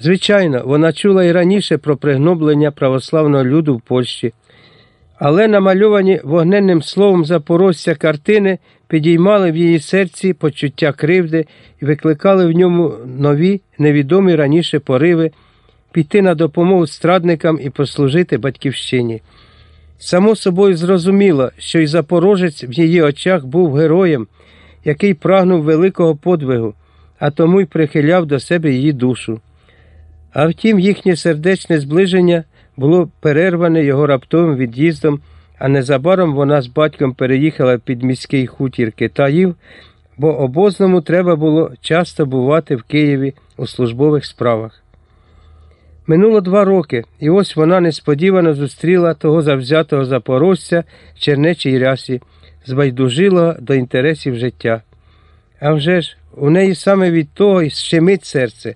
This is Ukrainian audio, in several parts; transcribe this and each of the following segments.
Звичайно, вона чула і раніше про пригноблення православного люду в Польщі, але намальовані вогненним словом запорожця картини підіймали в її серці почуття кривди і викликали в ньому нові, невідомі раніше пориви піти на допомогу страдникам і послужити батьківщині. Само собою зрозуміло, що й запорожець в її очах був героєм, який прагнув великого подвигу, а тому й прихиляв до себе її душу. А втім, їхнє сердечне зближення було перерване його раптовим від'їздом, а незабаром вона з батьком переїхала під міський хутір Китаїв, бо обозному треба було часто бувати в Києві у службових справах. Минуло два роки, і ось вона несподівано зустріла того завзятого запорожця в чернечій рясі, збайдужилого до інтересів життя. А вже ж, у неї саме від того і щемить серце.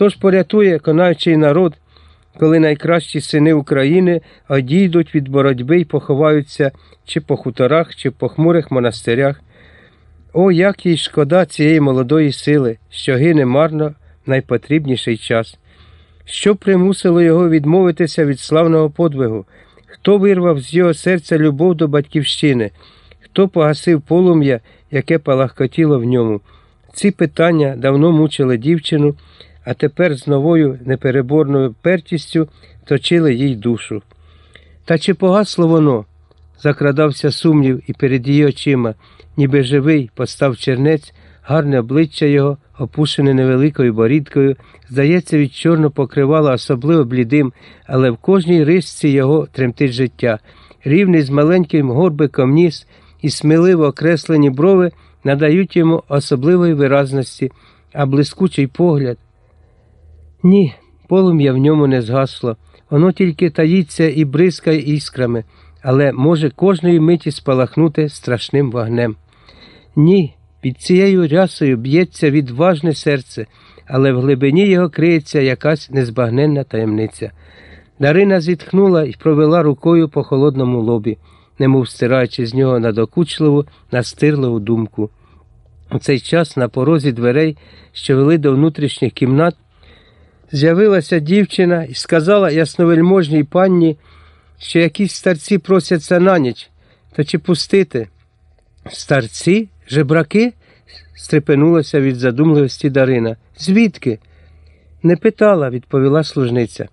Хто ж порятує конаючий народ, коли найкращі сини України одійдуть від боротьби і поховаються чи по хуторах, чи по хмурих монастирях? О, як їй шкода цієї молодої сили, що гине марно в найпотрібніший час. Що примусило його відмовитися від славного подвигу? Хто вирвав з його серця любов до батьківщини? Хто погасив полум'я, яке палахкотіло в ньому? Ці питання давно мучили дівчину, а тепер з новою непереборною пертістю точили їй душу. Та чи погасло воно? Закрадався сумнів і перед її очима, ніби живий, постав чернець, гарне обличчя його, опушене невеликою борідкою, здається, від чорно покривало особливо блідим, але в кожній рисці його тремтить життя. Рівний з маленьким горбиком ніс і сміливо окреслені брови надають йому особливої виразності, а блискучий погляд. Ні, полум'я в ньому не згасло, воно тільки таїться і бризкає іскрами, але може кожної миті спалахнути страшним вогнем. Ні, під цією рясою б'ється відважне серце, але в глибині його криється якась незбагненна таємниця. Дарина зітхнула і провела рукою по холодному лобі, немов стираючи з нього надокучливу, настирливу думку. У цей час на порозі дверей, що вели до внутрішніх кімнат, з'явилася дівчина і сказала ясновельможній панні, що якісь старці просяться на ніч, то чи пустити? Старці? Жебраки? стрепенулася від задумливості Дарина. Звідки? Не питала, відповіла служниця.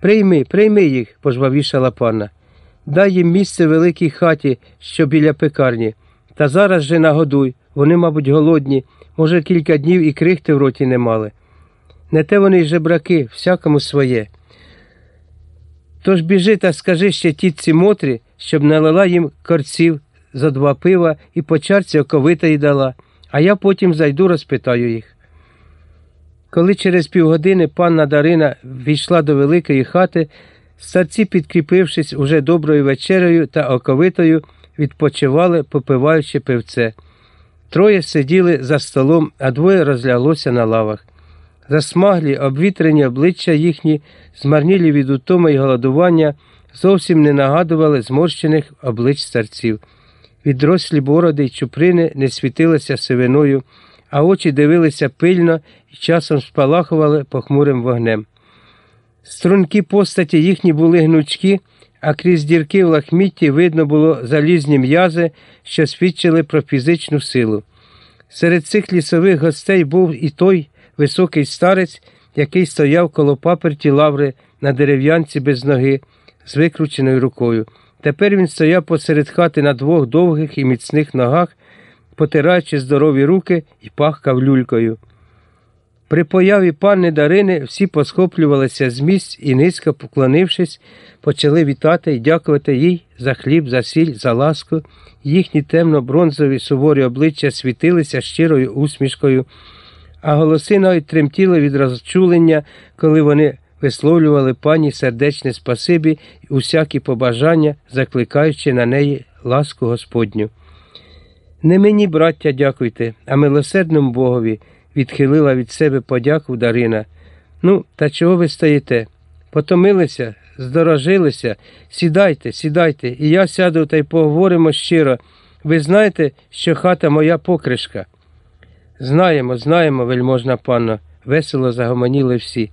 Прийми, прийми їх, пожвавішала панна. Дай їм місце в великій хаті, що біля пекарні. Та зараз же нагодуй. Вони, мабуть, голодні, може, кілька днів і крихти в роті не мали. Не те вони й жебраки, всякому своє. Тож біжи та скажи ще тітці Мотрі, щоб налила їм корців за два пива і по чарці оковитої дала, а я потім зайду розпитаю їх. Коли через півгодини панна Дарина війшла до великої хати, старці, підкріпившись уже доброю вечерею та оковитою, відпочивали, попиваючи пивце. Троє сиділи за столом, а двоє розляглося на лавах. Засмаглі, обвітрені обличчя їхні, змарнілі від утоми й голодування, зовсім не нагадували зморщених облич старців. Відрослі бороди й чуприни не світилися сивиною, а очі дивилися пильно і часом спалахували похмурим вогнем. Стрункі постаті їхні були гнучкі, а крізь дірки в лахмітті видно було залізні м'язи, що свідчили про фізичну силу. Серед цих лісових гостей був і той високий старець, який стояв коло паперті лаври на дерев'янці без ноги, з викрученою рукою. Тепер він стояв посеред хати на двох довгих і міцних ногах, потираючи здорові руки і пахкав люлькою. При появі панни Дарини всі посхоплювалися з місць і, низько поклонившись, почали вітати і дякувати їй за хліб, за сіль, за ласку. Їхні темно-бронзові суворі обличчя світилися щирою усмішкою, а голоси навіть тремтіли від розчулення, коли вони висловлювали пані сердечне спасибі і усякі побажання, закликаючи на неї ласку Господню. Не мені, браття, дякуйте, а милосердному Богові відхилила від себе подяку Дарина. Ну, та чого ви стоїте? Потомилися, здорожилися, сідайте, сідайте, і я сяду та й поговоримо щиро. Ви знаєте, що хата моя покришка? Знаємо, знаємо, вельможна панно, весело загомоніли всі.